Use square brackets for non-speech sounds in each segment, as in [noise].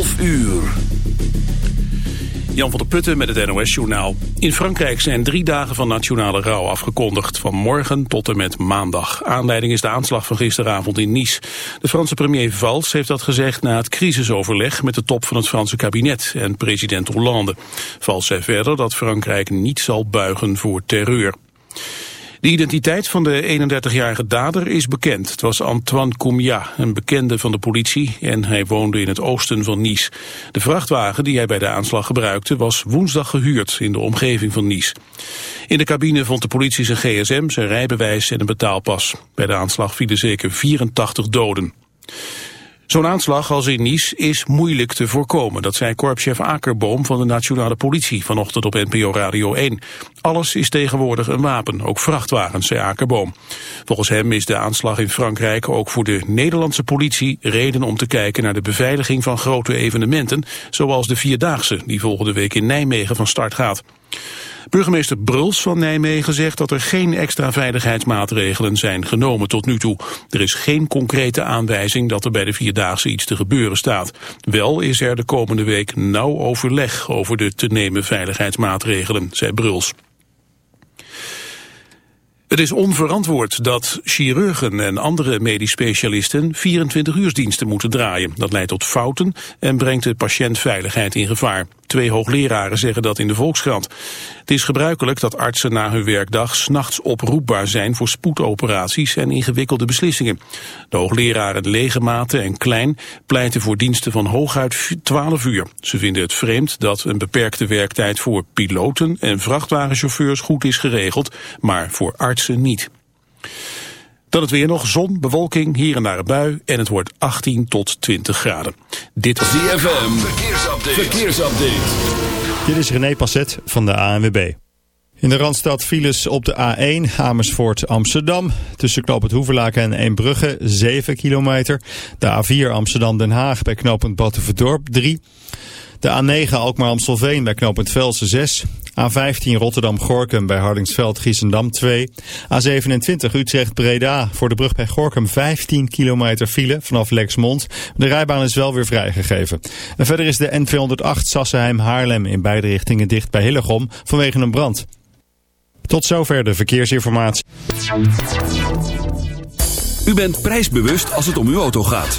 11 uur. Jan van der Putten met het NOS-journaal. In Frankrijk zijn drie dagen van nationale rouw afgekondigd. Van morgen tot en met maandag. Aanleiding is de aanslag van gisteravond in Nice. De Franse premier Valls heeft dat gezegd na het crisisoverleg... met de top van het Franse kabinet en president Hollande. Valls zei verder dat Frankrijk niet zal buigen voor terreur. De identiteit van de 31-jarige dader is bekend. Het was Antoine Coumia, een bekende van de politie en hij woonde in het oosten van Nice. De vrachtwagen die hij bij de aanslag gebruikte was woensdag gehuurd in de omgeving van Nice. In de cabine vond de politie zijn gsm, zijn rijbewijs en een betaalpas. Bij de aanslag vielen zeker 84 doden. Zo'n aanslag als in Nice is moeilijk te voorkomen. Dat zei korpschef Akerboom van de Nationale Politie vanochtend op NPO Radio 1. Alles is tegenwoordig een wapen, ook vrachtwagens, zei Akerboom. Volgens hem is de aanslag in Frankrijk ook voor de Nederlandse politie reden om te kijken naar de beveiliging van grote evenementen, zoals de Vierdaagse, die volgende week in Nijmegen van start gaat. Burgemeester Bruls van Nijmegen zegt dat er geen extra veiligheidsmaatregelen zijn genomen tot nu toe. Er is geen concrete aanwijzing dat er bij de Vierdaagse iets te gebeuren staat. Wel is er de komende week nauw overleg over de te nemen veiligheidsmaatregelen, zei Bruls. Het is onverantwoord dat chirurgen en andere medisch specialisten 24-uursdiensten moeten draaien. Dat leidt tot fouten en brengt de patiëntveiligheid in gevaar. Twee hoogleraren zeggen dat in de Volkskrant. Het is gebruikelijk dat artsen na hun werkdag s'nachts oproepbaar zijn voor spoedoperaties en ingewikkelde beslissingen. De hoogleraren Legematen en Klein pleiten voor diensten van hooguit 12 uur. Ze vinden het vreemd dat een beperkte werktijd voor piloten en vrachtwagenchauffeurs goed is geregeld, maar voor artsen niet. Dan het weer nog zon, bewolking, hier en daar een bui en het wordt 18 tot 20 graden. Dit was ZFM, verkeersupdate. verkeersupdate. Dit is René Passet van de ANWB. In de Randstad files op de A1 Amersfoort Amsterdam. Tussen knooppunt Hoeverlaken en Eembrugge 7 kilometer. De A4 Amsterdam Den Haag bij knooppunt Battenverdorp 3. De A9 Alkmaar-Amstelveen bij knooppunt Velsen 6. A15 Rotterdam-Gorkum bij Hardingsveld-Giessendam 2. A27 Utrecht-Breda voor de brug bij Gorkum 15 kilometer file vanaf Lexmond. De rijbaan is wel weer vrijgegeven. En verder is de N208 Sassenheim-Haarlem in beide richtingen dicht bij Hillegom vanwege een brand. Tot zover de verkeersinformatie. U bent prijsbewust als het om uw auto gaat.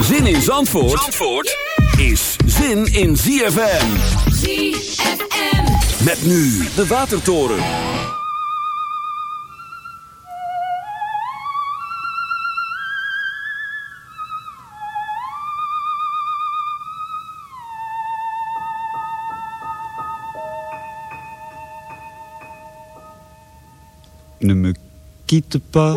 Zin in Zandvoort, Zandvoort is zin in ZFM. ZFM. Met nu de Watertoren. Ne me quitte pas,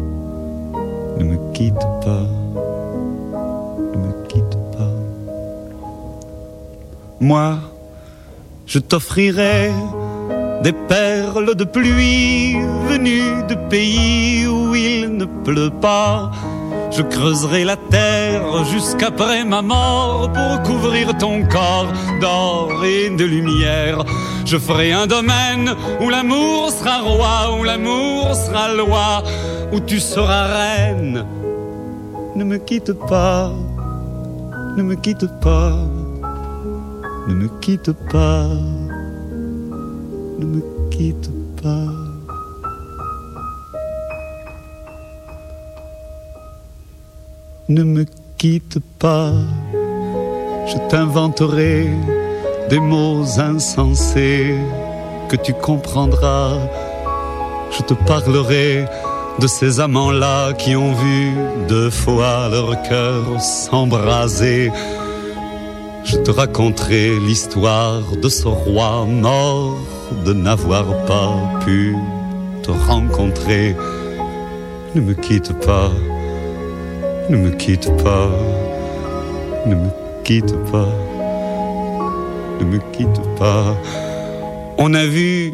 ne me quitte pas, ne me quitte pas. Moi, je t'offrirai des perles de pluie venues de pays où il ne pleut pas, Je creuserai la terre jusqu'après ma mort pour couvrir ton corps d'or et de lumière. Je ferai un domaine où l'amour sera roi, où l'amour sera loi, où tu seras reine. Ne me quitte pas, ne me quitte pas, ne me quitte pas, ne me quitte pas. Ne me quitte pas, je t'inventerai des mots insensés que tu comprendras. Je te parlerai de ces amants-là qui ont vu deux fois leur cœur s'embraser. Je te raconterai l'histoire de ce roi mort de n'avoir pas pu te rencontrer. Ne me quitte pas, ne me quitte pas, ne me quitte pas, ne me quitte pas. On a vu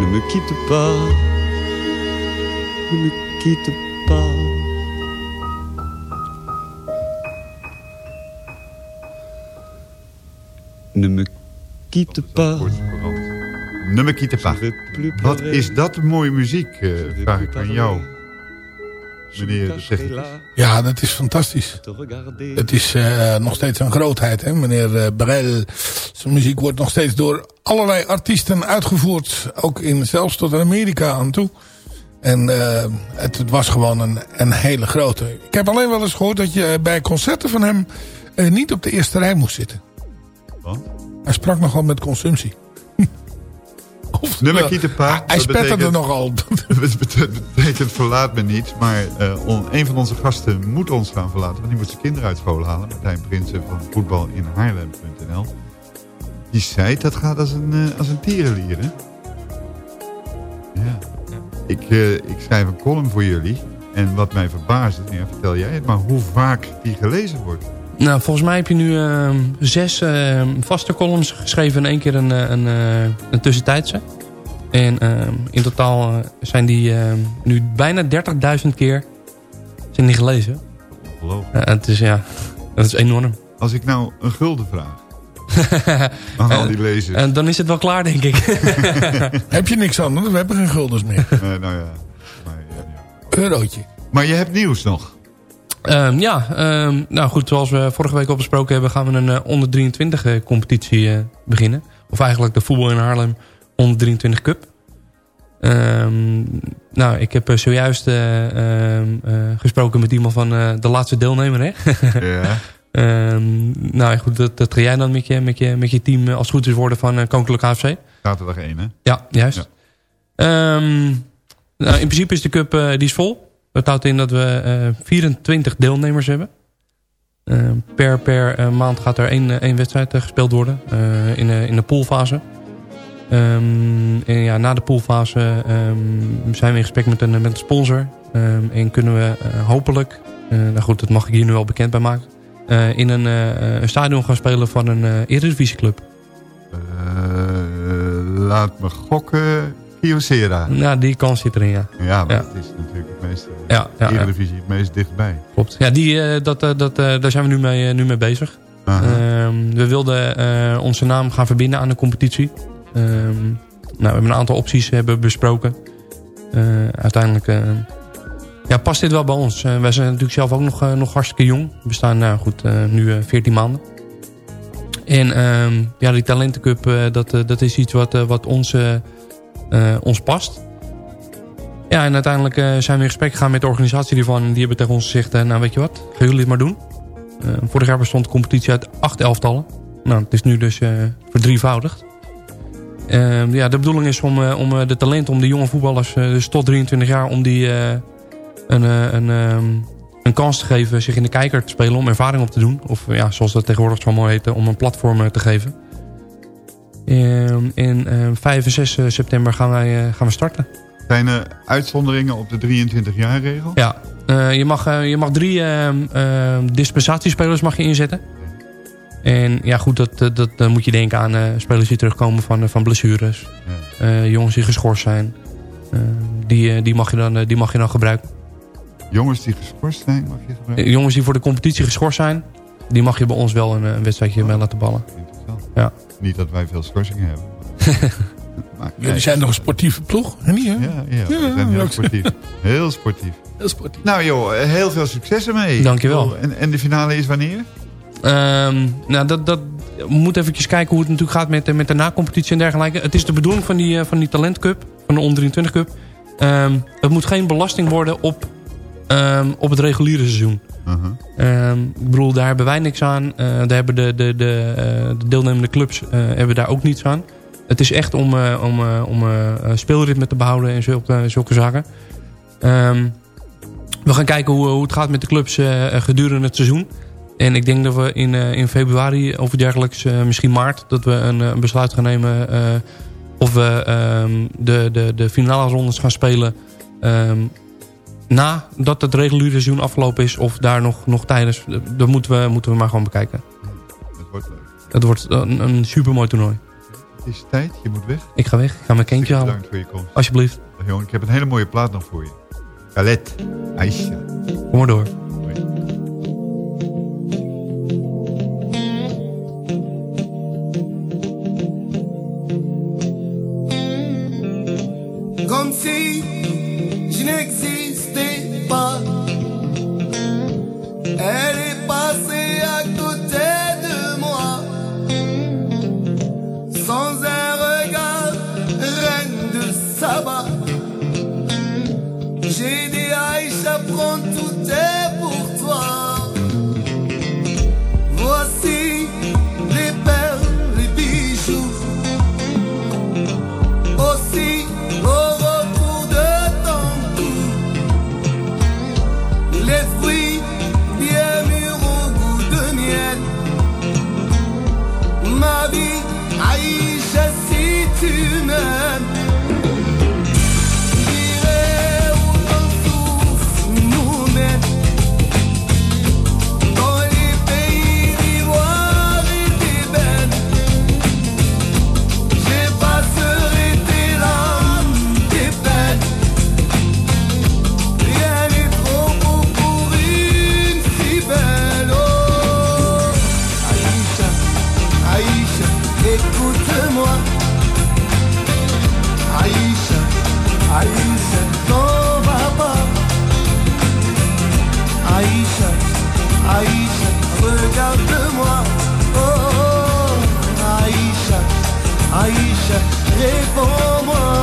ne me quitte pas, ne me quitte pas. Ne me quitte pas. Ne me quitte pas. Wat is dat mooie muziek, eh, vraag ik aan jou, meneer de technicus. Ja, dat is fantastisch. Het is eh, nog steeds een grootheid, hè, meneer eh, Brel. Zijn muziek wordt nog steeds door allerlei artiesten uitgevoerd. Ook in, zelfs tot in Amerika aan toe. En eh, het, het was gewoon een, een hele grote. Ik heb alleen wel eens gehoord dat je bij concerten van hem eh, niet op de eerste rij moest zitten. Want? Hij sprak nogal met consumptie. Of, pas, Hij spetterde nogal. [laughs] Dat betekent verlaat me niet, maar eh, een van onze gasten moet ons gaan verlaten. Want die moet zijn kinderen uit school halen. Martijn Prinsen van voetbal in Haarlem.nl. Die zei dat gaat als een, eh, als een tierenlier, hè? Ja. Ik, eh, ik schrijf een column voor jullie. En wat mij verbaast, ja, vertel jij het, maar hoe vaak die gelezen wordt. Nou, volgens mij heb je nu ehm, zes ehm, vaste columns geschreven en één keer een, eh, een, eh, een tussentijdse. En ehm, in totaal eh, zijn die ehm, nu bijna 30.000 keer zijn die gelezen. Ongelooflijk. Het is, ja, dat is enorm. Als ik nou een gulden vraag [laughs] aan al die lezers. En dan is het wel klaar, denk ik. [laughs] [laughs] heb je niks want we hebben geen guldens meer. Eh, nou ja, maar, ja, ja. Eurotje. maar je hebt nieuws nog. Ehm, ja, ehm, nou goed, zoals we vorige week al besproken hebben... gaan we een eh, onder 23 eh, competitie eh, beginnen. Of eigenlijk de voetbal in Haarlem onder 23 Cup. Ehm, nou, ik heb zojuist gesproken met iemand van de laatste deelnemer. Hè? Ja. [laughs] Nou goed, dat, dat ga jij dan met je, met je, met je team als het goed is worden van Koninklijke AFC. Zaterdag 1, hè? Ja, juist. Nou, in principe is de cup die is vol. Dat houdt in dat we eh 24 deelnemers hebben. Ehm, per per eh, maand gaat er één, eh, één wedstrijd eh, gespeeld worden. eh, in, in de poolfase. Ehm, en ja, na de poolfase ehm, zijn we in gesprek met een, met een sponsor. Ehm, en kunnen we eh, hopelijk, eh, nou goed, dat mag ik hier nu al bekend bij maken. eh, in een, eh, een stadion gaan spelen van een uh, Eredivisieclub. Eh, laat me gokken. Kyocera. Nou, die kans zit erin, ja. Ja, maar Ja. het is natuurlijk het meest... Ja, ja, ja. Eredivisie het meest dichtbij. Klopt. Ja, die, eh, dat, eh, dat, eh, daar zijn we nu mee, nu mee bezig. Ehm, we wilden onze naam gaan verbinden aan de competitie. Ehm, nou, we hebben een aantal opties hebben besproken. Uiteindelijk ja, past dit wel bij ons. Wij zijn natuurlijk zelf ook nog, nog hartstikke jong. We bestaan nou, goed, nu eh, 14 maanden. En ehm, ja, die talentencup, dat, dat is iets wat, wat ons, eh, ons past. Ja, en uiteindelijk eh, zijn we in gesprek gegaan met de organisatie hiervan. Die hebben tegen ons gezegd, eh, nou weet je wat, gaan jullie het maar doen. Eh, vorig jaar bestond de competitie uit acht elftallen. Nou, het is nu dus eh, verdrievoudigd. Eh, ja, de bedoeling is om, eh, om eh, de talenten, om de jonge voetballers, eh, dus tot 23 jaar, om die eh, een, eh, een, ehm, een kans te geven zich in de kijker te spelen om ervaring op te doen. Of ja, zoals dat tegenwoordig zo mooi heet, om een platform eh, te geven. En in eh, 5 en 6 september gaan, wij, eh, gaan we starten. Zijn er uitzonderingen op de 23 jaar regel? Ja, eh, je, mag, eh, je mag drie ehm, ehm, dispensatiespelers mag je inzetten. En ja goed, dat, dat, moet je denken aan eh, spelers die terugkomen van, eh, van blessures. Eh, jongens die geschorst zijn. Eh, die, eh, die, mag je dan, eh, die mag je dan gebruiken. Jongens die geschorst zijn, mag je gebruiken? Eh, jongens die voor de competitie geschorst zijn. Die mag je bij ons wel een, eh, een wedstrijdje mee laten ballen. Ja. Niet dat wij veel schorsingen hebben. [laughs] maar, Jullie zijn nog een sportieve ploeg? Niet, hè? Ja, ja, we zijn heel sportief. Heel sportief. Heel sportief. Nou joh, heel veel succes ermee. Dankjewel. En, en de finale is wanneer? Ehm, nou, dat, dat, we moeten eventjes kijken hoe het natuurlijk gaat met, de- met de na-competitie en dergelijke. Het is de bedoeling van die, eh, van die talentcup, van de onder 23 cup. Ehm, het moet geen belasting worden op, ehm, op het reguliere seizoen. Uh-huh. Ehm, ik bedoel, daar hebben wij niks aan. Eh, daar hebben de, de, de, eh, de deelnemende clubs eh, hebben daar ook niets aan. Het is echt om, om, om speelritme te behouden en zulke, zulke zaken. Ehm, we gaan kijken hoe, hoe het gaat met de clubs gedurende het seizoen. En ik denk dat we in, in februari of dergelijks, misschien maart... dat we een, een besluit gaan nemen of we ehm, de, de, de finale rondes gaan spelen... nadat het reguliere seizoen afgelopen is... of daar nog, nog tijdens. Dat moeten we, moeten we maar gewoon bekijken. Dat wordt leuk. Het wordt een, een supermooi toernooi. Het is tijd, je moet weg. Ik ga weg, ik ga mijn kindje halen. Bedankt voor je komst. Alsjeblieft, jongen, ik heb een hele mooie plaat nog voor je. Galet, Aisha. kom maar door. comme si Aïcha, regarde-moi. Oh, Aïcha, Aïcha, réponds-moi.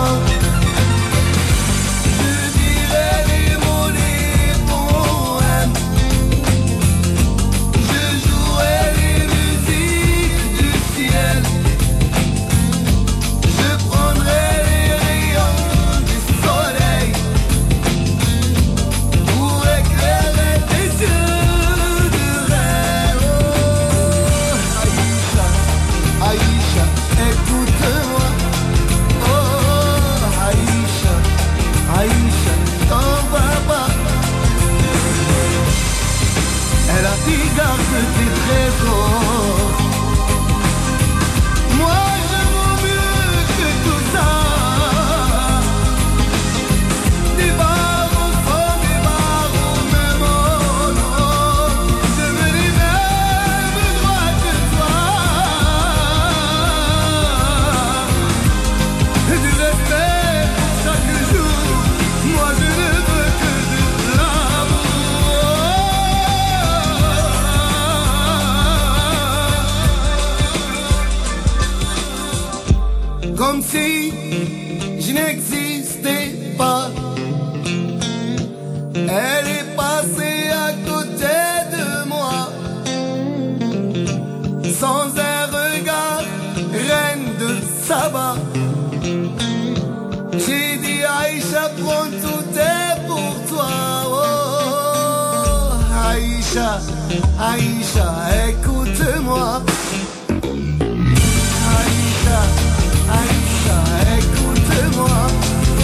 Aïcha, écoute-moi. Aïcha, Aïcha, écoute-moi.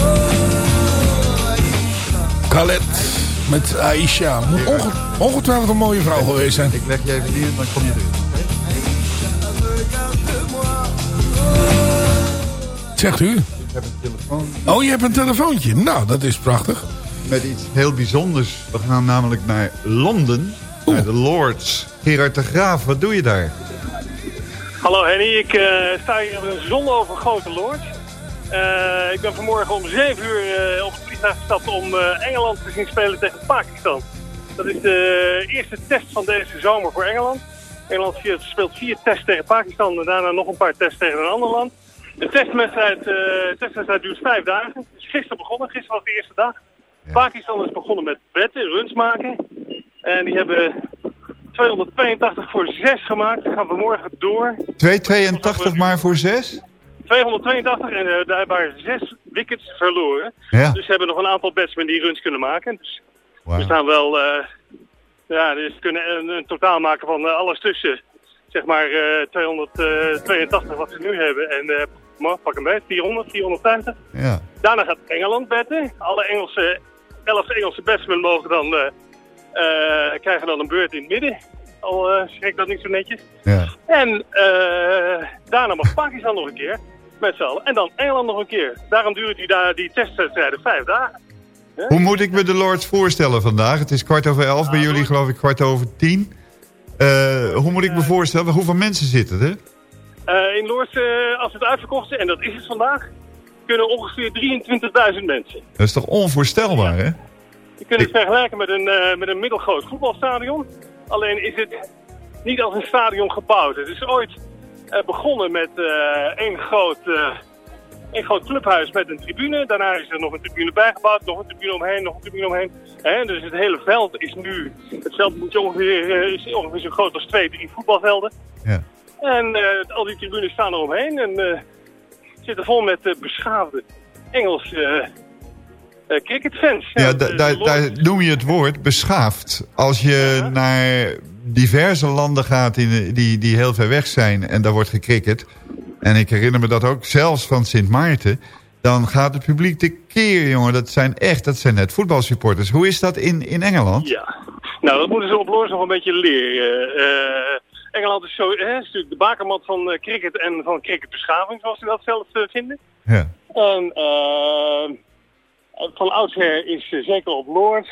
Oh, Aïcha. Khaled met Aisha. Moet onge- ongetwijfeld een mooie vrouw geweest zijn. Ik leg je even hier, dan kom je erin. Zegt u? Ik heb een telefoon Oh, je hebt een telefoontje. Nou, dat is prachtig. met iets heel bijzonders. We gaan namelijk naar Londen, naar de Lords. Gerard de Graaf, wat doe je daar? Hallo Henny, ik eh, sta hier op een zonovergoten Lord. Eh ik ben vanmorgen om 7 uur eh, op het vliegtuig gestapt om eh, Engeland te zien spelen tegen Pakistan. Dat is de eerste test van deze zomer voor Engeland. Engeland speelt vier tests tegen Pakistan en daarna nog een paar tests tegen een ander land. De testwedstrijd, eh, duurt vijf dagen. Het is gisteren begonnen, gisteren was de eerste dag. Pakistan is begonnen met betten, runs maken. En die hebben 282 voor 6 gemaakt. Dan gaan we morgen door. 2,82 maar voor 6? 282 en eh, daar waren zes wickets verloren. Ja. Dus ze hebben nog een aantal batsmen die runs kunnen maken. Dus we staan wel, eh, ja, dus kunnen een, een totaal maken van eh, alles tussen, zeg maar, eh 282 wat ze nu hebben. En uh, pak hem bij, 400, 450. Ja. Daarna gaat Engeland batten. Alle Engelse, 11 Engelse batsmen mogen dan, eh, eh, krijgen dan een beurt in het midden. Al eh schrik dat niet zo netjes. ja. En eh, daarna mag Pakistan nog een keer, met z'n allen. En dan Engeland nog een keer. Daarom duurt die, daar die testwedstrijden vijf dagen. Hoe moet ik me de Lords voorstellen vandaag? Het is kwart over elf, bij jullie geloof ik kwart over tien. Eh, hoe moet ik me voorstellen? Hoeveel mensen zitten er? Eh, in Lourdes, eh, als het uitverkocht is, en dat is het vandaag, kunnen ongeveer 23.000 mensen. Dat is toch onvoorstelbaar, hè? Je kunt het vergelijken met een, eh, met een middelgroot voetbalstadion. Alleen is het niet als een stadion gebouwd. Het is ooit eh, begonnen met eh, één groot, één groot clubhuis met een tribune. Daarna is er nog een tribune bijgebouwd, nog een tribune omheen, nog een tribune omheen. Hè, dus het hele veld is nu... Het veld moet ongeveer, is ongeveer zo groot als twee, drie voetbalvelden. Ja. En al die tribunes staan eromheen en zitten vol met beschaafde Engelse eh, cricketfans. Ja, de daar noem je het woord beschaafd. Als je naar diverse landen gaat die, die, die heel ver weg zijn en daar wordt gecricket... en ik herinner me dat ook zelfs van Sint Maarten... dan gaat het publiek de keer, jongen. Dat zijn echt, dat zijn net voetbalsupporters. Hoe is dat in, in Engeland? Ja, nou dat moeten ze op Loos nog een beetje leren. Eh, Engeland is, zo, hè, is natuurlijk de bakermat van eh, cricket en van cricketbeschaving, zoals ze dat zelf vinden. Ja. En van oudsher is eh, zeker op Noord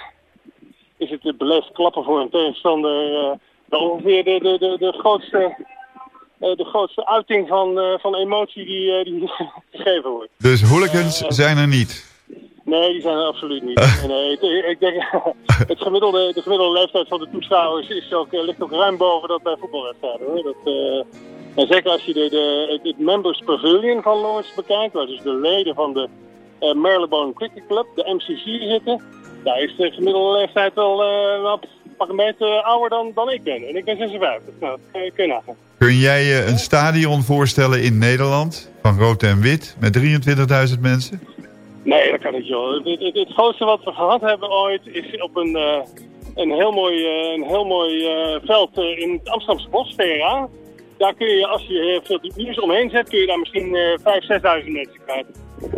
is het beleefd klappen voor een tegenstander eh, ongeveer de, de, de, de grootste... eh, de grootste uiting van, eh, van emotie die, eh, die [laughs] gegeven wordt. Dus hooligans zijn er niet. Nee, die zijn er absoluut niet. Nee, ik, ik denk, [laughs] het gemiddelde, de gemiddelde leeftijd van de toeschouwers is ook, eh, ligt ook ruim boven dat bij voetbalwedstrijden. Hoor. Dat, eh, en zeker als je de, de, het- het Members Pavilion van Lords bekijkt, waar dus de leden van de eh Marylebone Cricket Club, de MCC, zitten. Daar is de gemiddelde leeftijd wel eh, nou, pak een beetje ouder dan, dan ik ben. En ik ben 56. Nou, kun je- kun je nagaan. Kun jij je een stadion voorstellen in Nederland... van rood en wit, met 23.000 mensen? Nee, dat kan niet joh. Het, het, het grootste wat we gehad hebben ooit is op een, eh, een heel mooi, eh, een heel mooi eh, veld eh, in het Amsterdamse bos, VRA. Daar kun je, als je heel veel tribunes omheen zet, kun je daar misschien eh 5.000, 6.000 mensen kwijt.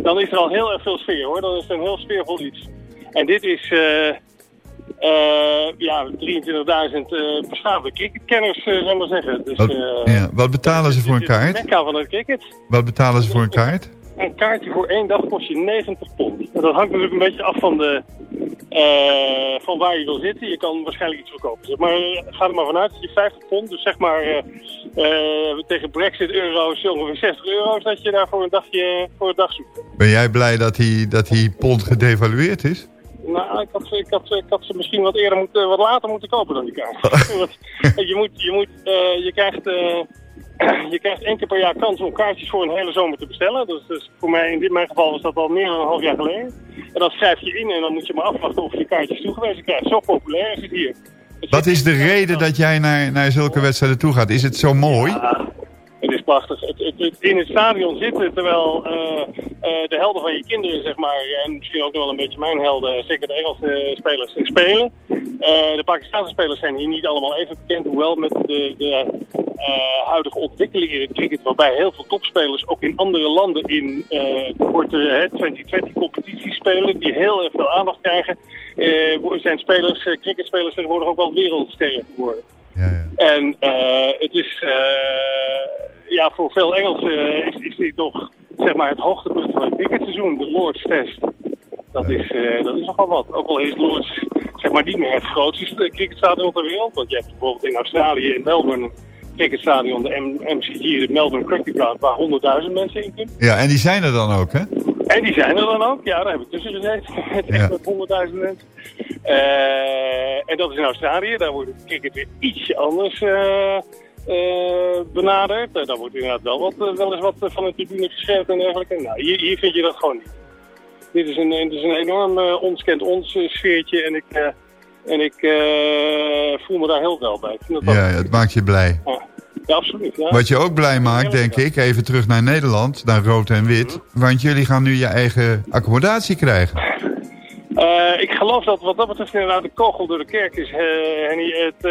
Dan is er al heel erg veel sfeer hoor. Dan is het een heel sfeervol iets. En dit is, eh eh, ja, 23.000 eh beschaafde cricketkenners, eh, zullen we maar zeggen. Dus, Wat, eh, ja, wat betalen ze voor een het kaart? mekka van het cricket. Wat betalen ze voor een kaart? Een kaartje voor één dag kost je 90 pond. En dat hangt natuurlijk een beetje af van, de, eh, van waar je wil zitten. Je kan waarschijnlijk iets verkopen. Zeg maar eh, ga er maar vanuit dat je 50 pond, dus zeg maar eh, tegen Brexit euro's ongeveer 60 euro's, dat je daar voor een dagje voor een dag zoekt. Ben jij blij dat die, dat die pond gedevalueerd is? Nou, ik had, ik, had, ik had ze misschien wat eerder moeten, wat later moeten kopen dan die kaart. [laughs] Je moet, je moet, je krijgt, [clears throat] je krijgt één keer per jaar kans om kaartjes voor een hele zomer te bestellen. Dus, dus voor mij, in dit mijn geval was dat al meer dan een half jaar geleden. En dan schrijf je in en dan moet je maar afwachten of je kaartjes toegewezen krijgt. Zo populair is het hier. Wat is de reden dat jij naar, naar zulke wedstrijden toe gaat? Is het zo mooi? Het is prachtig. Het, het, het in het stadion zitten terwijl eh, eh, de helden van je kinderen, zeg maar, en misschien ook nog wel een beetje mijn helden, zeker de Engelse spelers, spelen. Eh, de Pakistanse spelers zijn hier niet allemaal even bekend, hoewel met de, de huidige ontwikkeling in het cricket, waarbij heel veel topspelers ook in andere landen in uh, korte 2020 competities spelen, die heel erg veel aandacht krijgen, zijn spelers, cricketspelers tegenwoordig ook wel wereldsterren geworden. Ja, ja. En het is, ja, voor veel Engelsen eh, is, is dit toch, zeg maar, het hoogtepunt van het cricketseizoen, de Lord's Test. Dat is, eh, dat is nogal wat. Ook al is Lord's, zeg maar, niet meer het grootste cricketstadion ter wereld. Want je hebt bijvoorbeeld in Australië, in Melbourne, cricketstadion, de MCG, de Melbourne Cricket Ground, waar 100.000 mensen in kunnen. ja, en die zijn er dan ook, hè? En die zijn er dan ook. Ja, daar heb ik tussen gezeten. [laughs] Met echt Ja. met 100.000 mensen. Eh, en dat is in Australië. Daar wordt het cricket weer ietsje anders eh, benaderd. Eh, daar wordt inderdaad wel, wat, eh, wel eens wat eh, van de tribune geschreven en dergelijke. Nou, hier, hier vind je dat gewoon niet. Dit is een, dit is een enorm ons kent ons sfeertje. En ik, en ik voel me daar heel wel bij. Ik vind dat Ja, wel- het maakt je blij. ja. Ja, absoluut. Ja. Wat je ook blij maakt, denk ik, even terug naar Nederland, naar rood en wit. Want jullie gaan nu je eigen accommodatie krijgen. Ik geloof dat wat dat betreft inderdaad de kogel door de kerk is, Henny. Het,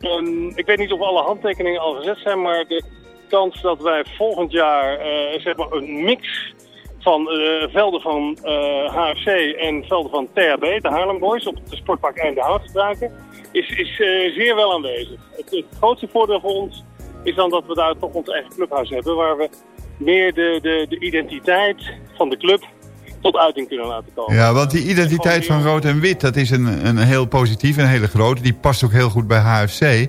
een- ik weet niet of alle handtekeningen al gezet zijn, maar de kans dat wij volgend jaar eh, zeg maar een mix van eh, velden van eh, HFC en velden van THB, de Haarlem Boys, op het sportpark Eindhoven gebruiken, is, is zeer wel aanwezig. Het, het grootste voordeel voor ons is dan dat we daar toch ons eigen clubhuis hebben, waar we meer de, de, de identiteit van de club tot uiting kunnen laten komen. Ja, want die identiteit van rood en wit, dat is een, een heel positief en een hele grote. Die past ook heel goed bij HFC.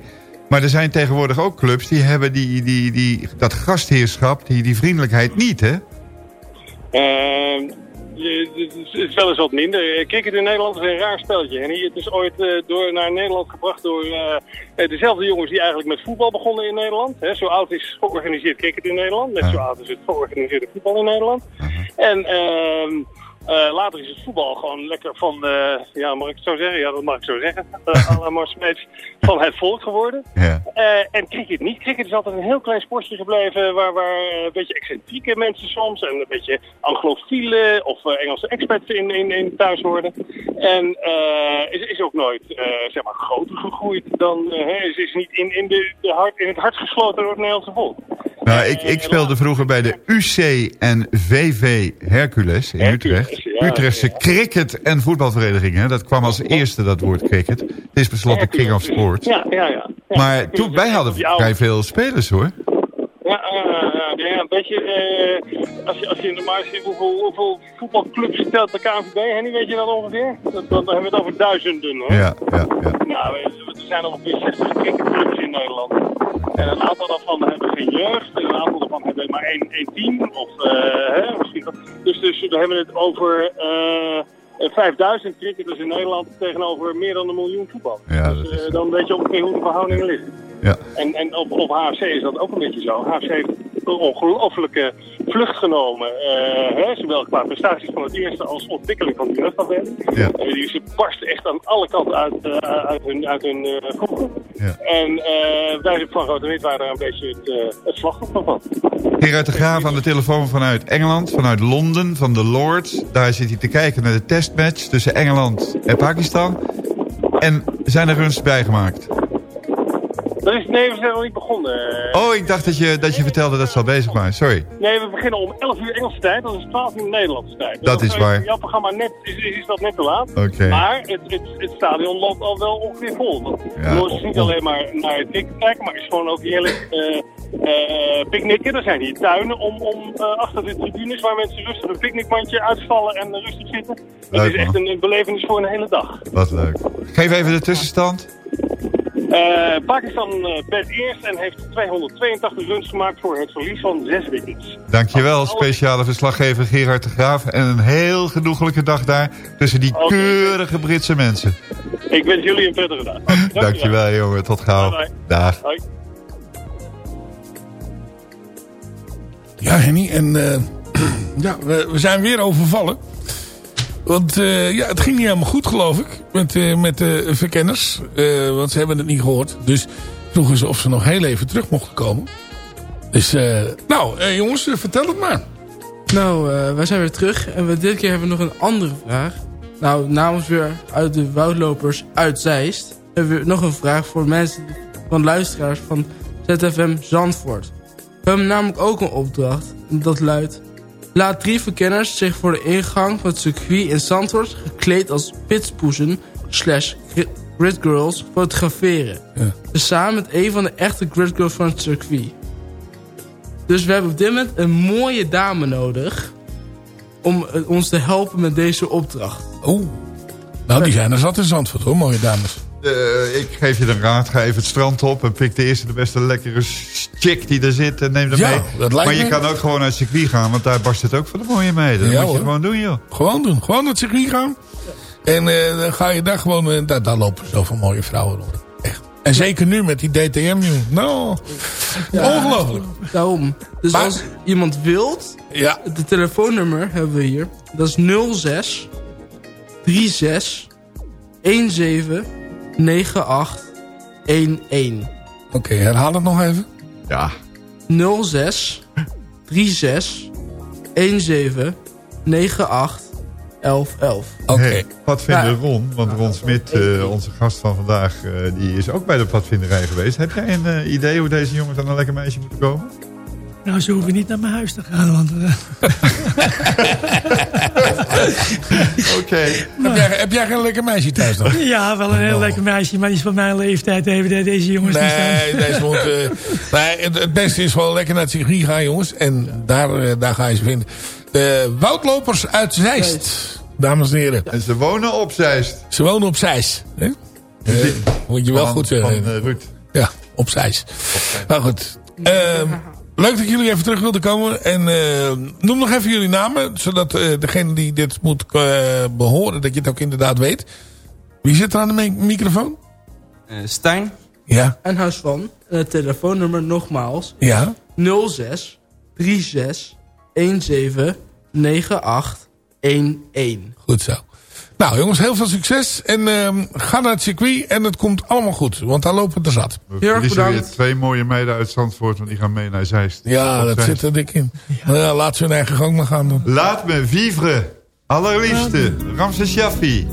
Maar er zijn tegenwoordig ook clubs die hebben die, die, die, dat gastheerschap, die, die vriendelijkheid niet, hè? Ehm, je- het is wel eens wat minder. Eh, Cricket in Nederland is een raar spelletje. Henny. Het is ooit eh, door, naar Nederland gebracht door eh, dezelfde jongens die eigenlijk met voetbal begonnen in Nederland. Hè, zo oud is georganiseerd cricket in Nederland. Net zo oud is het georganiseerde voetbal in Nederland. En ehm, eh, later is het voetbal gewoon lekker van, eh, ja mag ik het zo zeggen? Ja, dat mag ik zo zeggen. Uh, à la van het volk geworden. Ja. Eh, en cricket niet. Cricket is altijd een heel klein sportje gebleven waar, waar een beetje excentrieke mensen soms en een beetje anglofiele of Engelse expats in, in, in thuis worden. En is, is ook nooit zeg maar groter gegroeid dan, hè, is, is niet in, in, de, de hart, in het hart gesloten door het Nederlandse volk. Nou, ik, ik speelde vroeger bij de UC en VV Hercules in Utrecht. Utrechtse cricket- en voetbalvereniging, hè? Dat kwam als eerste, dat woord cricket. Het is besloten King of Sport. Ja, ja, ja. Maar toen, wij hadden vrij veel spelers, hoor. Ja, eh, ja, ja, een beetje. eh, als, je, als je normaal ziet hoeveel, hoeveel voetbalclubs telt de KNVB, Henny, weet je dat ongeveer? Dat, dan hebben we het over duizenden, hoor. Ja, ja, ja. Nou, er zijn ongeveer 60 cricketclubs in Nederland. En een aantal daarvan hebben geen jeugd, en een aantal daarvan hebben maar één, één team. Of, eh, hè, misschien wat. Dus, dus we hebben het over eh, 5000 cricketers in Nederland tegenover meer dan een miljoen voetbal. Ja, dus dat eh, dan weet je ongeveer hoe de verhoudingen liggen. Ja. En, en op, op HFC is dat ook een beetje zo. HFC heeft een ongelofelijke vlucht genomen. eh, hè, zowel qua prestaties van het eerste als ontwikkeling van de jeugdafdeling. Ja. Eh, die ze barsten echt aan alle kanten uit, eh, uit hun, uit hun voegen. Ja. En wij van Wit waren daar een beetje het, het slachtoffer van. Gerard de Graaf aan de telefoon vanuit Engeland, vanuit Londen, van de Lords. Daar zit hij te kijken naar de testmatch tussen Engeland en Pakistan. En zijn er runs bijgemaakt? Nee, we zijn nog niet begonnen. Oh, ik dacht dat je, dat je vertelde dat ze al bezig waren. Sorry. Nee, we beginnen om 11 uur Engelse tijd. Dat is 12 uur Nederlandse tijd. Dat is waar. Jouw programma net, is, is, is dat net te laat. Oké. Maar het, het, het stadion loopt al wel ongeveer vol. Want Ja. Is niet alleen maar naar het kijken, maar is gewoon ook heerlijk eh picknicken. Er zijn hier tuinen om, om eh, achter de tribunes waar mensen rustig een picknickmandje uitvallen en rustig zitten. Het is echt een, een belevenis voor een hele dag. Wat leuk. Geef even de tussenstand. Eh, Pakistan eh bed eerst en heeft 282 runs gemaakt voor het verlies van zes wickets. Dankjewel, speciale verslaggever Gerard de Graaf. En een heel genoeglijke dag daar tussen die keurige Britse mensen. Ik wens jullie een prettige dag. [laughs] Dankjewel, jongen. Tot gauw. Bye, bye. Dag. Hoi. Ja, Henny. En eh, [clears throat] ja, we, we zijn weer overvallen. Want eh, ja, het ging niet helemaal goed, geloof ik. Met, eh, met de verkenners. Eh, want ze hebben het niet gehoord. Dus vroegen ze of ze nog heel even terug mochten komen. Dus, nou, jongens, vertel het maar. Nou, wij zijn weer terug. En we, dit keer hebben we nog een andere vraag. Nou, namens weer uit de woudlopers uit Zeist... hebben we nog een vraag voor mensen van luisteraars van ZFM Zandvoort. We hebben namelijk ook een opdracht. En dat luidt... Laat drie verkenners zich voor de ingang van het circuit in Zandvoort... gekleed als pitspoezen slash grid- gridgirls fotograferen. Ja. Dus samen met een van de echte gridgirls van het circuit. Dus we hebben op dit moment een mooie dame nodig... om eh, ons te helpen met deze opdracht. Oeh. Nou, die zijn er zat in Zandvoort hoor, mooie dames. Eh, ik geef je een raad. Ga even het strand op en pik de eerste de beste lekkere chick die er zit en neem er Ja, mee. dat lijkt maar je me- kan ook gewoon naar het circuit gaan, want daar barst het ook voor de mooie mee. Dat Ja, moet je gewoon doen, joh. Gewoon doen. Gewoon naar het circuit gaan. En eh, dan ga je daar gewoon... eh, daar, daar lopen zoveel mooie vrouwen rond. Echt. En zeker nu met die DTM, joh. Nou, ongelooflijk. Daarom. Dus Maar- als iemand wilt... Ja. De telefoonnummer hebben we hier. Dat is 06 36 17 98 11. Oké, herhaal het nog even. Ja. 06 36 17 98 11 11. Oké. Hey, padvinder Ja. Ron, want Ron Smit, eh, onze gast van vandaag, eh, die is ook bij de padvinderij geweest. Heb jij een eh, idee hoe deze jongens aan een lekker meisje moeten komen? Nou, ze hoeven niet naar mijn huis te gaan, want... [laughs] Oké. [laughs] Heb, jij, heb jij geen lekker meisje thuis dan? [laughs] ja, wel een heel lekker meisje, maar die is van mijn leeftijd. De- deze jongens niet Nee, staan. deze [laughs] moet, eh, nee het, het beste is gewoon lekker naar het circuit gaan, jongens. En daar, eh, daar ga je ze vinden. De woudlopers uit Zeist, dames en heren. En ze wonen op Zeist. Ze wonen op Zeist. Hè? Eh, moet je wel Van- goed zeggen. Van eh, Ruud. Ja, op Zeist. Nou goed. Ehm, leuk dat jullie even terug wilden komen. En eh, noem nog even jullie namen. Zodat eh, degene die dit moet eh, behoren, dat je het ook inderdaad weet. Wie zit er aan de mi- microfoon? Stijn. Ja. En huis van. En het telefoonnummer nogmaals. Ja. 06 36 17 98 11. Goed zo. Nou jongens, heel veel succes. En ehm, ga naar het circuit en het komt allemaal goed. Want daar lopen we er zat. We Heel erg weer twee mooie meiden uit Zandvoort, want die gaan mee naar Zeist. Ja, Op dat Zeist. zit er dik in. Nou ja, laat ze hun eigen gang maar gaan doen. Laat me vivre. Allerliefste, Ramses Shaffi.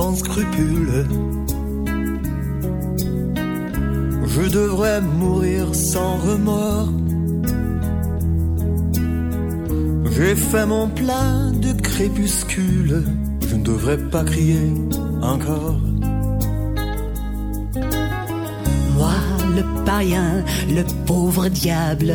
Sans scrupule, je devrais mourir sans remords. J'ai fait mon plein de crépuscule, je ne devrais pas crier encore. Moi, le païen, le pauvre diable,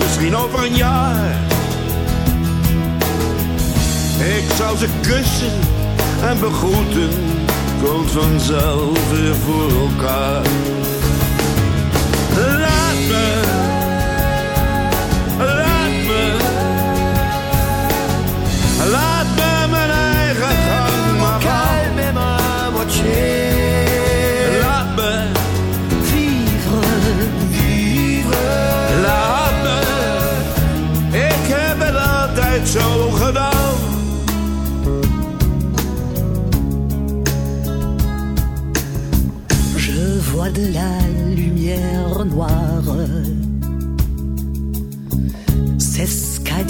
misschien over een jaar. Ik zal ze kussen en begroeten, komt vanzelf weer voor elkaar. Laat me, laat me, laat me mijn eigen gang maar gaan.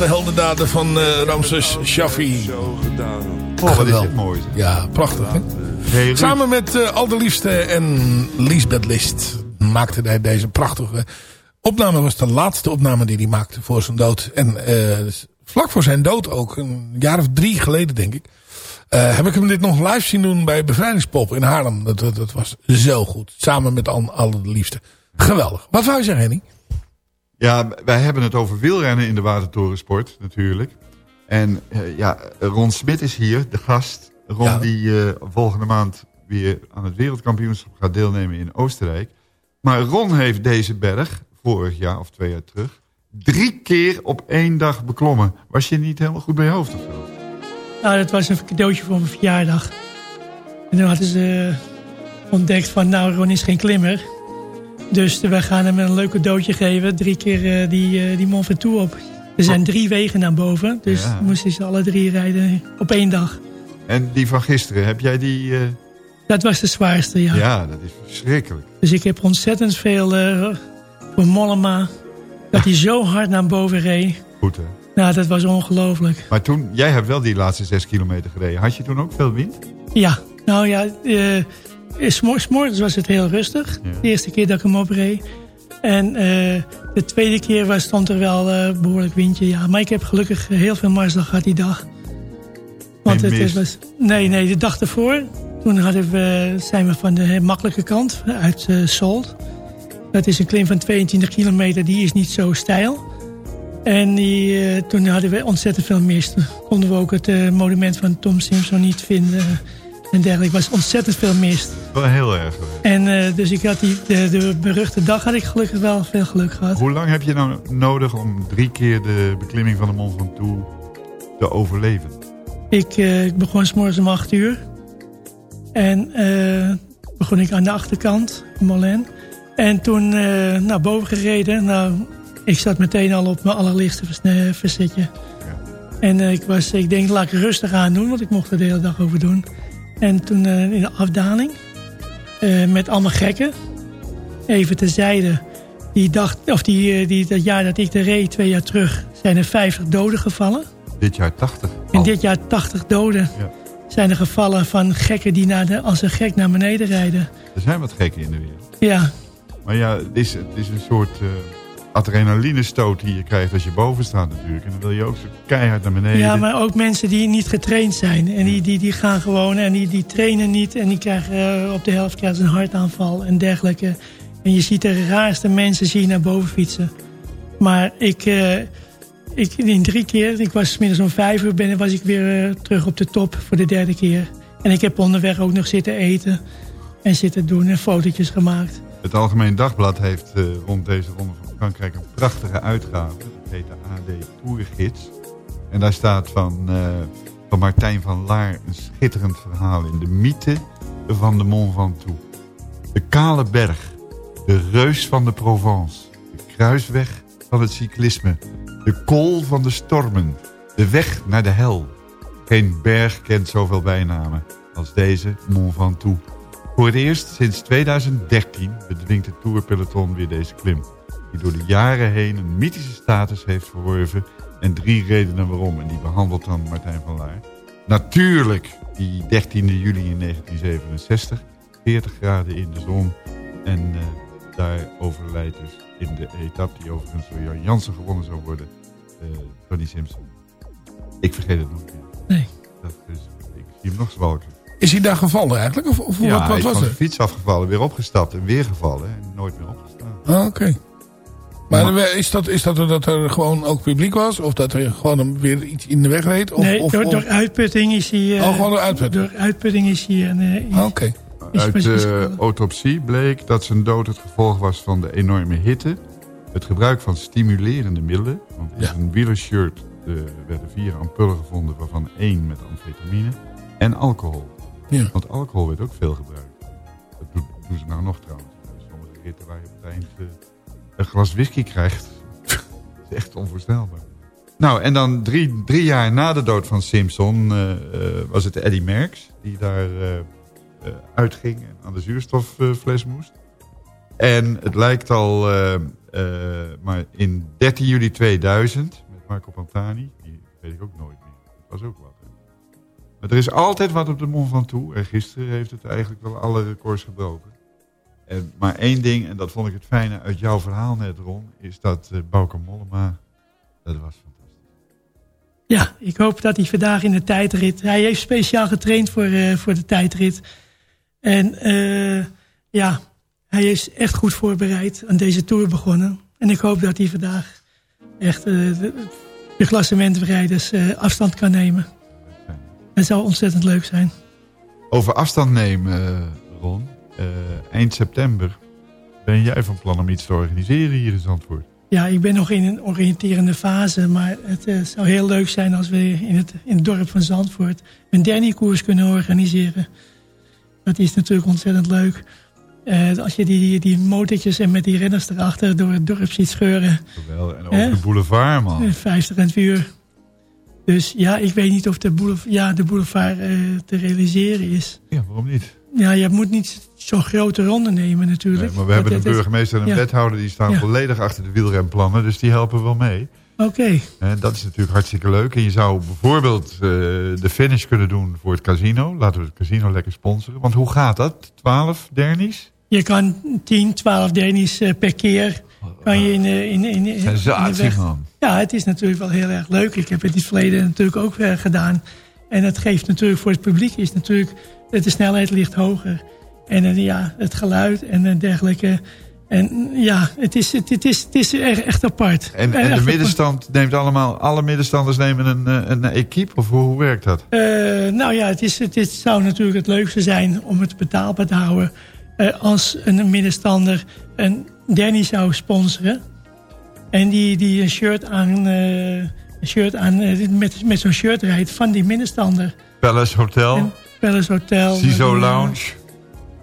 Laatste heldendaden van eh Ramses Shaffi. Oh, wat is dit mooi. Ja, prachtig hè? Samen met eh Al de Liefste en Lisbeth List maakte hij deze prachtige opname. was de laatste opname die hij maakte voor zijn dood. En eh, vlak voor zijn dood ook, een jaar of drie geleden denk ik... eh, heb ik hem dit nog live zien doen bij Bevrijdingspop in Haarlem. Dat, dat, dat was zo goed. Samen met Al, Al de Liefste. Geweldig. Wat wou je zeggen, Henny? Ja, wij hebben het over wielrennen in de Watertorensport natuurlijk. En eh, ja, Ron Smit is hier, de gast. Ron Ja. die eh, volgende maand weer aan het wereldkampioenschap gaat deelnemen in Oostenrijk. Maar Ron heeft deze berg, vorig jaar of twee jaar terug, drie keer op één dag beklommen. Was je niet helemaal goed bij je hoofd of zo? Nou, dat was een cadeautje voor mijn verjaardag. En toen hadden ze ontdekt van, nou, Ron is geen klimmer. Dus we gaan hem een leuk cadeautje geven. Drie keer eh, die, eh, die Mont Ventoux op. Er zijn drie wegen naar boven. Dus Ja. moesten ze alle drie rijden op één dag. En die van gisteren, heb jij die... eh, Dat was de zwaarste, ja. ja. dat is verschrikkelijk. Dus ik heb ontzettend veel eh, voor Mollema. Dat hij zo hard naar boven reed. Goed hè. Nou, dat was ongelooflijk. Maar toen, jij hebt wel die laatste zes kilometer gereden. Had je toen ook veel wind? Ja, nou ja, s'morgens was het heel rustig. Ja. De eerste keer dat ik hem opreed. En eh, de tweede keer was, stond er wel eh, behoorlijk windje. Ja. Maar ik heb gelukkig heel veel mazzel gehad die dag. Want het, mist? was. Nee, nee, de dag ervoor. Toen hadden we, zijn we van de makkelijke kant uit eh Solt. Dat is een klim van 22 kilometer, die is niet zo steil. En die, eh, toen hadden we ontzettend veel mist. Konden we ook het eh, monument van Tom Simpson niet vinden. En dergelijke. was ontzettend veel mist. Wel heel erg. En eh, dus ik had die, de, de beruchte dag had ik gelukkig wel veel geluk gehad. Hoe lang heb je nou nodig om drie keer de beklimming van de Mont Ventoux te overleven? Ik, eh, ik begon s morgens om 8 uur. En eh, begon ik aan de achterkant, Molen. En toen naar boven gereden. Nou, ik zat meteen al op mijn allerlichtste verzetje. En eh, ik, was, ik denk, laat ik rustig aan doen, want ik mocht er de hele dag over doen. En toen eh, in de afdaling, eh, met allemaal gekken, even terzijde. Die dag, of die, eh, die, dat jaar dat ik er reed, twee jaar terug, zijn er 50 doden gevallen. Dit jaar 80. En dit jaar 80 doden Ja. zijn er gevallen van gekken die naar de, als een gek naar beneden rijden. Er zijn wat gekken in de wereld. Ja, Maar ja, het is, het is een soort adrenalinestoot die je krijgt als je boven staat natuurlijk. En dan wil je ook zo keihard naar beneden. ja, maar ook mensen die niet getraind zijn. En die, die, die gaan gewoon en die, die trainen niet. En die krijgen eh, op de helft krijgen ze een hartaanval en dergelijke. En je ziet de raarste mensen zie je naar boven fietsen. Maar ik, eh, ik in drie keer, ik was middags om vijf uur, ben, was ik weer eh, terug op de top voor de derde keer. En ik heb onderweg ook nog zitten eten en zitten doen en fotootjes gemaakt. Het Algemeen Dagblad heeft rond deze ronde van Frankrijk een prachtige uitgave. Dat heet de AD Tourgids. En daar staat van, eh, van Martijn van Laar een schitterend verhaal in. De mythe van de Mont Ventoux. De kale berg. De reus van de Provence. De kruisweg van het cyclisme. De kool van de stormen. De weg naar de hel. Geen berg kent zoveel bijnamen als deze Mont Ventoux. Voor het eerst sinds 2013 bedwingt het tourpeloton weer deze klim. Die door de jaren heen een mythische status heeft verworven. En drie redenen waarom. En die behandelt dan Martijn van Laar. Natuurlijk die 13 juli in 1967. 40 graden in de zon. En eh, daar overlijdt dus in de etappe die overigens door Jan Jansen gewonnen zou worden. eh, Tony Simpson. Ik vergeet het nog niet. Nee. Dat is, ik zie hem nog zwalken. Is hij daar gevallen eigenlijk? Of, of ja, wat, hij wat is was van de het? fiets afgevallen, weer opgestapt en weer gevallen. En nooit meer opgestaan. Ah, Oké. Maar is dat, is dat doordat er gewoon ook publiek was? Of dat er gewoon weer iets in de weg reed? Of, nee, of, door, uitputting is hij... eh, Oh, gewoon door uitputting? Door uitputting is hij... een, eh, Ah, Oké. Uit de gevallen. autopsie bleek dat zijn dood het gevolg was van de enorme hitte. Het gebruik van stimulerende middelen. Want in zijn wielershirt eh, werden vier ampullen gevonden, waarvan één met amfetamine. En alcohol. Ja. Want alcohol werd ook veel gebruikt. Dat doen, doen ze nou nog trouwens. Sommige ritten waar je op het eind eh, een glas whisky krijgt. dat [laughs] is echt onvoorstelbaar. Nou, en dan drie, drie jaar na de dood van Simpson eh, eh, was het Eddie Merckx die daar eh, uitging en aan de zuurstoffles moest. En het lijkt al, maar in 13 juli 2000 met Marco Pantani, die weet ik ook nooit meer. Dat was ook wat. Maar er is altijd wat op de Mont Ventoux. En gisteren heeft het eigenlijk wel alle records gebroken. En, maar één ding, en dat vond ik het fijne uit jouw verhaal net, Ron, is dat uh, Bauke Mollema, dat was Ja, ik hoop dat hij vandaag in de tijdrit... Hij heeft speciaal getraind voor, eh, voor de tijdrit. En eh, ja, hij is echt goed voorbereid aan deze Tour begonnen. En ik hoop dat hij vandaag echt eh, de, de klassementrijders afstand kan nemen. Het zou ontzettend leuk zijn. Over afstand nemen, Ron. Eh, eind september ben jij van plan om iets te organiseren hier in Zandvoort. Ja, ik ben nog in een oriënterende fase, maar het eh, zou heel leuk zijn als we in het, in het dorp van Zandvoort een Danny-koers kunnen organiseren. Dat is natuurlijk ontzettend leuk. Eh, als je die, die, die motortjes en met die renners erachter door het dorp ziet scheuren. En over de boulevard, man. Eh, 50 en uur. Dus ja, ik weet niet of de boulevard, ja, de boulevard te realiseren is. Ja, waarom niet? Ja, je moet niet zo'n grote ronde nemen natuurlijk. Nee, maar we hebben Dat- een burgemeester en een ja. wethouder... die staan Ja. volledig achter de wielrenplannen, dus die helpen wel mee. Oké. En dat is natuurlijk hartstikke leuk. En je zou bijvoorbeeld eh, de finish kunnen doen voor het casino. Laten we het casino lekker sponsoren. Want hoe gaat dat? 12 dernies? Je kan 10, 12 dernies eh, per keer kan je in, de- in, in, in, Sensatie, man. Ja, het is natuurlijk wel heel erg leuk. Ik heb het in het verleden natuurlijk ook eh, gedaan. En het geeft natuurlijk voor het publiek is natuurlijk... dat de snelheid ligt hoger. En eh, ja, het geluid en eh, dergelijke. En ja, het is, het, is, het is echt, apart. En, en de middenstand neemt allemaal... alle middenstanders nemen een, eh, een equipe? Of hoe, hoe werkt dat? Nou ja, het, is, het zou natuurlijk het leukste zijn om het betaalbaar te houden... als een middenstander een Danny zou sponsoren. En die, die een shirt aan, shirt aan eh, met, met zo'n shirt rijdt van die middenstander. Palace Hotel, Palace Hotel. CISO eh, Lounge.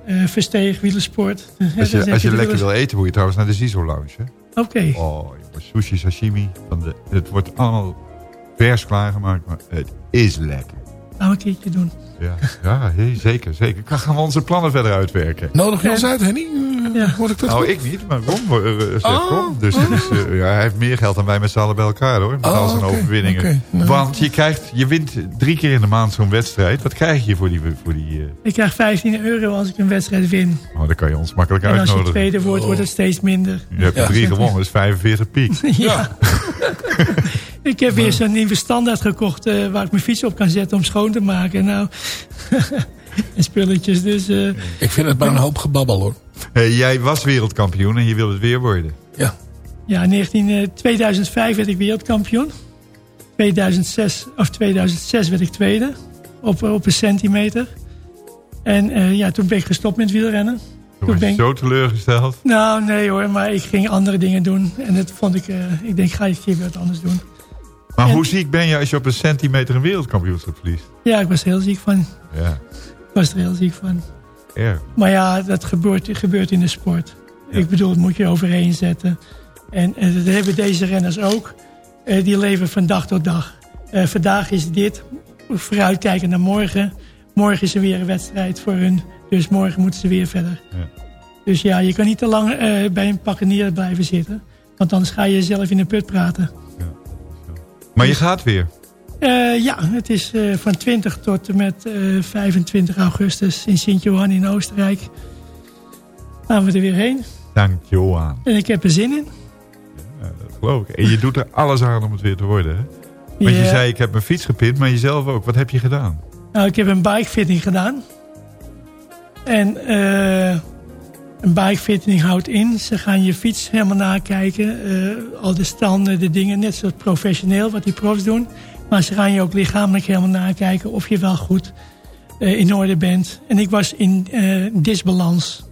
eh, Versteeg, wielersport. Als je, als je lekker wil eten, moet je trouwens naar de CISO Lounge. Oké. Oh, jongens, sushi, sashimi. Van de, het wordt allemaal vers klaargemaakt, maar het is lekker. We een keertje doen. Ja, ja hé, zeker, zeker. Dan gaan we onze plannen verder uitwerken. Nodig je ons uit, Henny? Uh, Hoor ik dat Nou, goed? ik niet, maar Ron uh, zegt Oh, Ron. Dus uh, ja, hij heeft meer geld dan wij met z'n allen bij elkaar, hoor. Met Oh, al zijn overwinningen. Nou. Want je, krijgt, je wint drie keer in de maand zo'n wedstrijd. Wat krijg je voor die... Voor die uh... Ik krijg 15 euro als ik een wedstrijd win. Oh, dan kan je ons makkelijk En als je uitnodigen. tweede wordt, wordt het steeds minder. Je hebt Ja. drie gewonnen, is 45 piek. [laughs] Ja. [laughs] ik heb weer zo'n nieuwe standaard gekocht eh, waar ik mijn fiets op kan zetten om schoon te maken. Nou, [laughs] en spulletjes. Dus, eh, Ik vind het maar een hoop gebabbel, hoor. Hey, jij was wereldkampioen en je wil het weer worden. Ja. ja, 19, eh, 2005 werd ik wereldkampioen. 2006, of 2006 werd ik tweede op, op een centimeter. En eh, ja, toen ben ik gestopt met wielrennen. Toen ben je ik- zo teleurgesteld. Nou, nee hoor, maar ik ging andere dingen doen. En dat vond ik, eh, ik denk, ga ik hier wat anders doen. Maar En- hoe ziek ben je als je op een centimeter een wereldkampioenschap verliest? Ja, ik was er heel ziek van. Ja, Ik was er heel ziek van. erg. Maar ja, dat gebeurt, gebeurt in de sport. Ik bedoel, het moet je overheen zetten. En, en dat hebben deze renners ook. Eh, die leven van dag tot dag. Eh, vandaag is dit. Vooruitkijken naar morgen. Morgen is er weer een wedstrijd voor hun. Dus morgen moeten ze weer verder. Ja. Dus ja, je kan niet te lang eh, bij een pakkenier blijven zitten. Want anders ga je zelf in de put praten. Maar je gaat weer. Eh, ja, het is eh, van 20 tot en met eh, 25 augustus in Sint-Johan in Oostenrijk. Gaan we er weer heen. Dank Johan. En ik heb er zin in. Dat geloof ik. En je doet er alles aan om het weer te worden. Hè? Want je Ja. zei ik heb mijn fiets gepint, maar jezelf ook. Wat heb je gedaan? Nou, ik heb een bikefitting gedaan. En eh, een bikefitting houdt in, ze gaan je fiets helemaal nakijken. eh, al de standen, de dingen, net zoals professioneel, wat die profs doen. Maar ze gaan je ook lichamelijk helemaal nakijken of je wel goed eh, in orde bent. En ik was in eh, disbalans.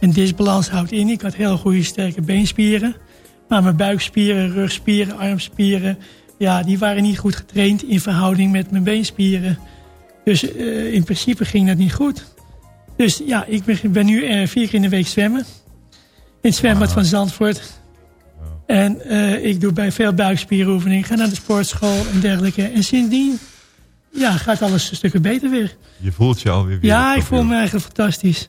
En disbalans houdt in, ik had heel goede sterke beenspieren. Maar mijn buikspieren, rugspieren, armspieren... ja, die waren niet goed getraind in verhouding met mijn beenspieren. Dus in principe ging dat niet goed. Dus ja, ik ben, nu eh, vier keer in de week zwemmen. In het zwembad van Zandvoort. En eh, ik doe bij veel buikspieroefeningen. Ga naar de sportschool en dergelijke. En sindsdien ja, gaat alles een stukje beter weer. Je voelt je alweer weer. Ja, ik voel me eigenlijk fantastisch.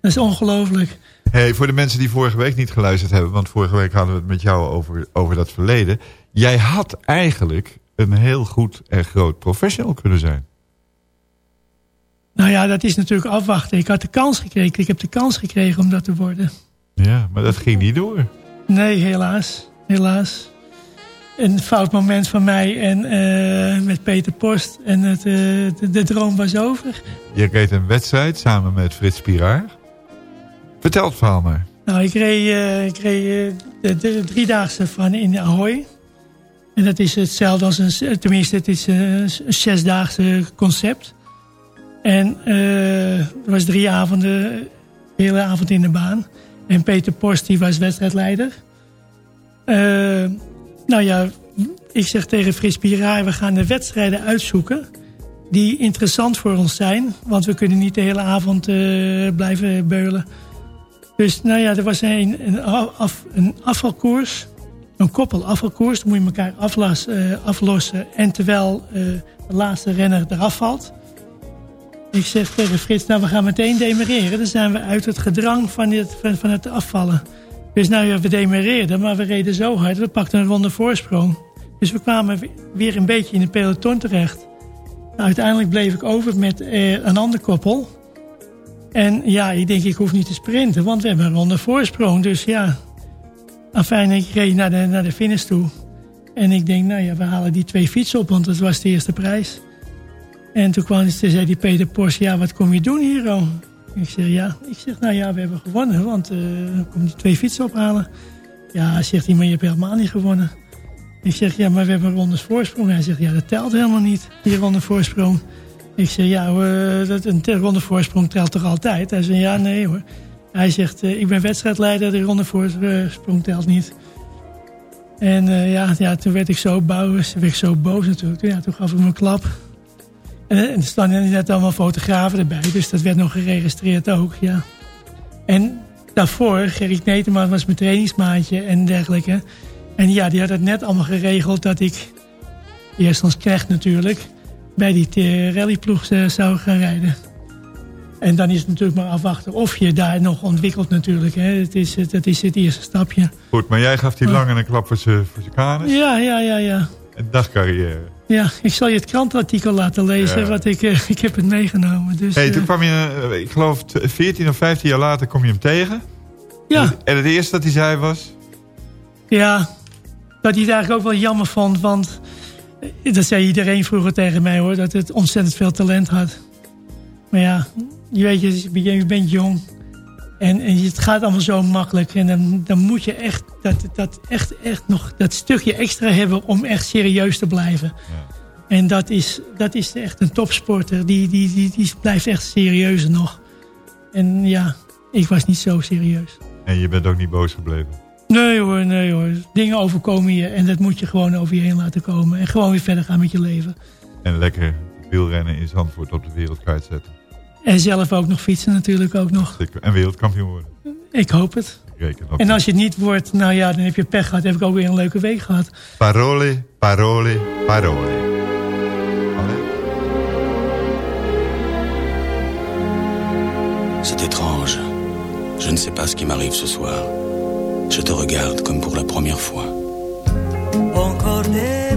Dat is ongelooflijk. Hey, voor de mensen die vorige week niet geluisterd hebben... want vorige week hadden we het met jou over, over dat verleden. Jij had eigenlijk een heel goed en groot professional kunnen zijn. Nou ja, dat is natuurlijk afwachten. Ik had de kans gekregen. Ik heb de kans gekregen om dat te worden. Ja, maar dat ging niet door. Nee, helaas. Helaas. Een fout moment van mij en eh, met Peter Post. En het, eh, de, de droom was over. Je reed een wedstrijd samen met Frits Piraar. Vertel het verhaal maar. Nou, ik reed, eh, ik reed de, de driedaagse van in Ahoy. En dat is hetzelfde als een... Tenminste, het is een, een zesdaagse concept. En er was drie avonden, de hele avond in de baan. En Peter Post, die was wedstrijdleider. Eh, nou ja, ik zeg tegen Frits Piraar... we gaan de wedstrijden uitzoeken die interessant voor ons zijn. Want we kunnen niet de hele avond eh, blijven beulen. Dus nou ja, er was een, een, een afvalkoers. Een koppel afvalkoers. Dan moet je elkaar aflas, aflossen. En terwijl de laatste renner eraf valt. Ik zeg tegen Frits, nou we gaan meteen demereren. Dan zijn we uit het gedrang van het, van, het afvallen. Dus nou we demereerden, maar we reden zo hard. We pakten een ronde voorsprong. Dus we kwamen weer een beetje in het peloton terecht. Uiteindelijk bleef ik over met eh, een ander koppel. En ja, ik denk, ik hoef niet te sprinten, want we hebben een ronde voorsprong. Dus ja, afijn, ik reed naar de, naar de finish toe. En ik denk, nou ja, we halen die twee fietsen op, want dat was de eerste prijs. En toen kwam, toen zei die Peter Post, ja, wat kom je doen hier? Ik zeg, ja, ik zeg, nou ja, we hebben gewonnen, want eh dan kom die twee fietsen ophalen. Ja, zegt hij, maar je hebt helemaal niet gewonnen. Ik zeg, ja, maar we hebben een ronde voorsprong. Hij zegt, ja, dat telt helemaal niet, die ronde voorsprong. Ik zeg, ja, eh, dat, een ronde voorsprong telt toch altijd? Hij zegt, ja, nee hoor. Hij zegt, eh, ik ben wedstrijdleider, de ronde voorsprong telt niet. En eh, ja, ja, toen werd ik zo boos, werd zo boos natuurlijk. Ja, toen gaf ik me een klap. En, en er staan net allemaal fotografen erbij, dus dat werd nog geregistreerd ook, ja. En daarvoor, Gerrit Neteman was mijn trainingsmaatje en dergelijke. En ja, die had het net allemaal geregeld dat ik, eerst als knecht natuurlijk, bij die eh, rallyploeg eh, zou gaan rijden. En dan is het natuurlijk maar afwachten of je daar nog ontwikkelt natuurlijk. Hè. Het is, dat is het eerste stapje. Goed, maar jij gaf die lange een klap voor zijn voor zijn kanus. Ja, ja, ja, ja. Een dagcarrière. Ja, ik zal je het krantartikel laten lezen, Ja. wat ik, eh, ik heb het meegenomen. Dus, Hey, eh, toen kwam je, eh, ik geloof t- 14 of 15 jaar later kom je hem tegen. Ja. En het eerste dat hij zei was... Ja, dat hij het eigenlijk ook wel jammer vond. Want eh, dat zei iedereen vroeger tegen mij hoor. Dat het ontzettend veel talent had. Maar ja, je weet je, je bent jong. En, en het gaat allemaal zo makkelijk. En dan, dan moet je echt dat, dat, echt, echt nog dat stukje extra hebben om echt serieus te blijven. En dat is, dat is echt een topsporter. Die, die, die, die blijft echt serieus nog. En ja, ik was niet zo serieus. En je bent ook niet boos gebleven. Nee hoor, nee hoor. Dingen overkomen je en dat moet je gewoon over je heen laten komen. En gewoon weer verder gaan met je leven. En lekker wielrennen in Zandvoort op de wereldkaart zetten. En zelf ook nog fietsen natuurlijk ook nog. En wereldkampioen worden. Ik hoop het. Reken. En als je het niet wordt, nou ja, dan heb je pech gehad. Heb ik ook weer een leuke week gehad. Parole, parole, parole. C'est étrange. Je ne sais pas ce qui m'arrive ce soir. Je te regarde comme pour la première fois. Encore des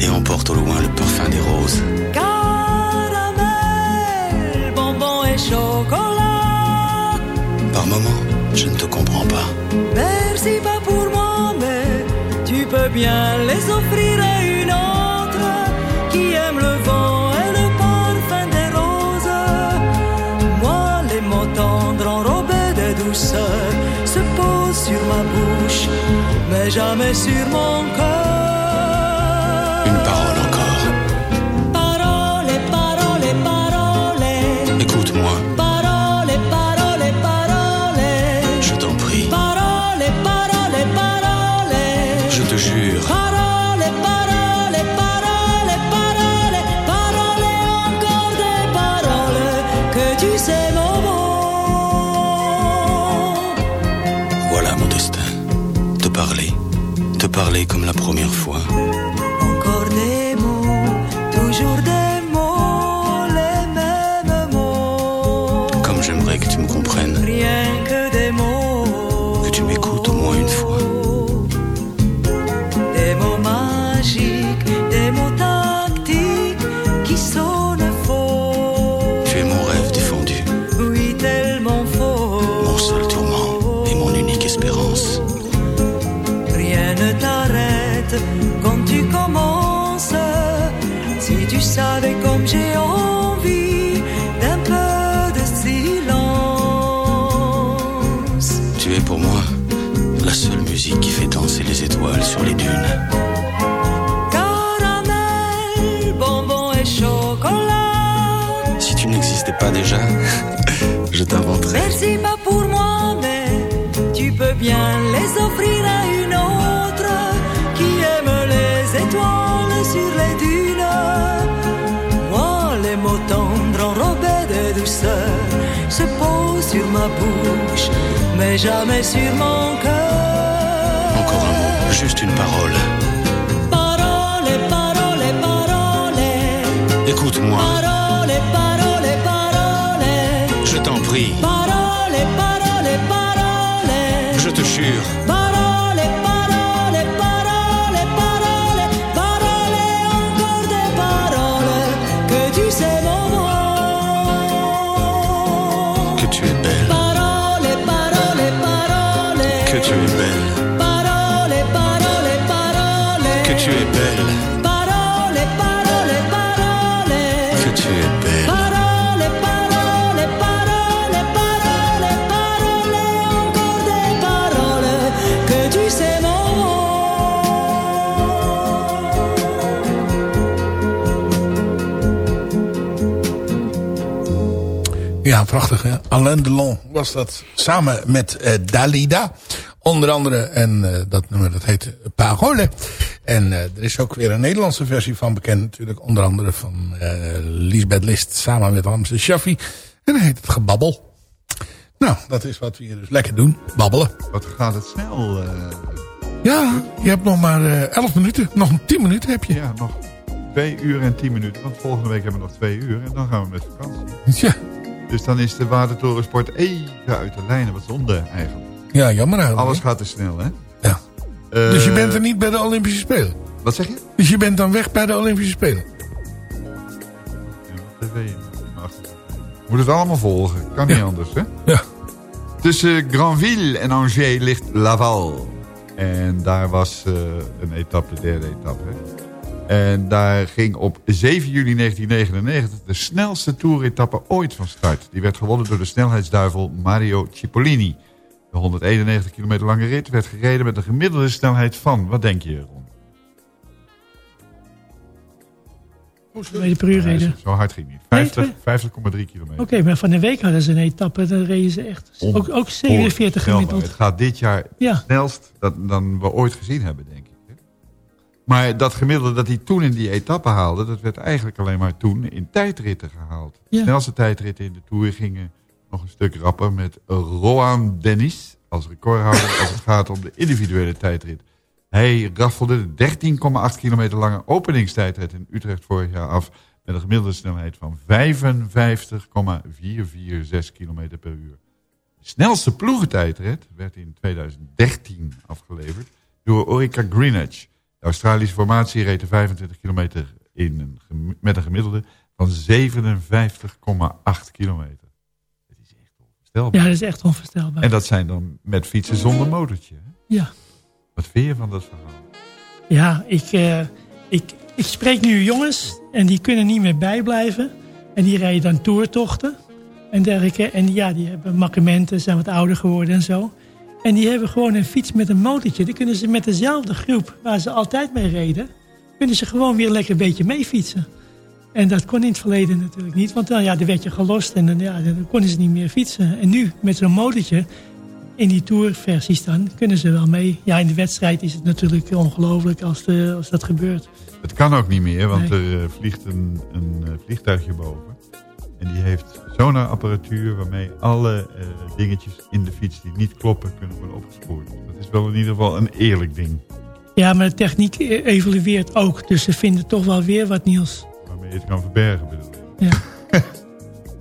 et emporte au loin le parfum des roses. Caramel, bonbon et chocolat. Par moments, je ne te comprends pas. Merci pas pour moi, mais tu peux bien les offrir à une autre qui aime le vent et le parfum des roses. Moi, les mots tendres enrobés de douceur se posent sur ma bouche, mais jamais sur mon cœur. Comme la première fois. Se posent sur ma bouche, mais jamais sur mon cœur. Encore un mot, juste une parole. Parole, parole, parole. Écoute-moi, parole, Ja, prachtig hè. Alain Delon was dat samen met eh, Dalida. Onder andere. En eh, dat nummer dat heet Parole. En eh, er is ook weer een Nederlandse versie van bekend natuurlijk. Onder andere van Lisbeth List samen met Hamza Shaffi. En dan heet het Gebabbel. Nou, dat is wat we hier dus lekker doen. Babbelen. Wat gaat het snel? Ja, je hebt nog maar eh 11 minuten. Nog 10 minuten heb je. Ja, nog twee uur en tien minuten. Want volgende week hebben we nog twee uur. En dan gaan we met vakantie. Ja. Dus dan is de Watertorensport even uit de lijnen. Wat zonde eigenlijk. Ja, jammer eigenlijk. Alles gaat te snel, hè? Ja. Eh, dus je bent er niet bij de Olympische Spelen? Wat zeg je? Dus je bent dan weg bij de Olympische Spelen? TV in mijn achtergrond. Moet het allemaal volgen. Kan niet anders, hè? Ja. Tussen Granville en Angers ligt Laval. En daar was eh, een etappe, de derde etappe. hè. En daar ging op 7 juli 1999 de snelste toeretappe ooit van start. Die werd gewonnen door de snelheidsduivel Mario Cipollini. De 191 kilometer lange rit werd gereden met een gemiddelde snelheid van, wat denk je Ron? Kilometer per uur reden. Zo hard ging niet. 50 50,3 kilometer. Oké, maar van de week hadden ze een etappe. Dan reden ze echt ook, ook 47 Onvoorstelbaar. gemiddeld. Het gaat dit jaar Ja. snelst dat, dan we ooit gezien hebben, denk ik. Maar dat gemiddelde dat hij toen in die etappe haalde... dat werd eigenlijk alleen maar toen in tijdritten gehaald. De snelste tijdritten in de Tour gingen nog een stuk rapper... met Roan Dennis als recordhouder [laughs] als het gaat om de individuele tijdrit. Hij raffelde de 13,8 kilometer lange openingstijdrit in Utrecht vorig jaar af... met een gemiddelde snelheid van 55,446 kilometer per uur. De snelste ploegentijdrit werd in 2013 afgeleverd door Orica Greenwich. De Australische formatie reed de 25 kilometer in een, met een gemiddelde van 57,8 kilometer. Dat is echt onvoorstelbaar. Ja, dat is echt onvoorstelbaar. En dat zijn dan met fietsen zonder motortje. hè? Ja. Wat vind je van dat verhaal? Ja, ik, eh, ik, ik spreek nu jongens en die kunnen niet meer bijblijven. En die rijden dan toertochten en dergelijke. En ja, die hebben makkementen, zijn wat ouder geworden en zo. En die hebben gewoon een fiets met een motortje. Die kunnen ze met dezelfde groep waar ze altijd mee reden... kunnen ze gewoon weer lekker een beetje mee fietsen. En dat kon in het verleden natuurlijk niet. Want dan, ja, dan werd je gelost en dan, ja, dan konden ze niet meer fietsen. En nu, met zo'n motortje, in die tourversies dan, kunnen ze wel mee. Ja, in de wedstrijd is het natuurlijk ongelooflijk als, de, als dat gebeurt. Het kan ook niet meer, want Nee. er eh, vliegt een, een eh, vliegtuigje boven. En die heeft sonarapparatuur waarmee alle eh, dingetjes in de fiets die niet kloppen kunnen worden opgespoord. Dat is wel in ieder geval een eerlijk ding. Ja, maar de techniek e- evolueert ook. Dus ze vinden toch wel weer wat nieuws. Waarmee je het kan verbergen bedoel je. Ja.